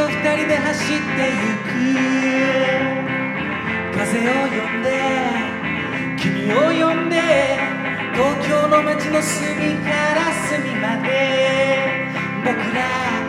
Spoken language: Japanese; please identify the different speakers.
Speaker 1: を二人で走ってゆく。風を呼んで君を呼んで東京の街の隅から隅まで。僕ら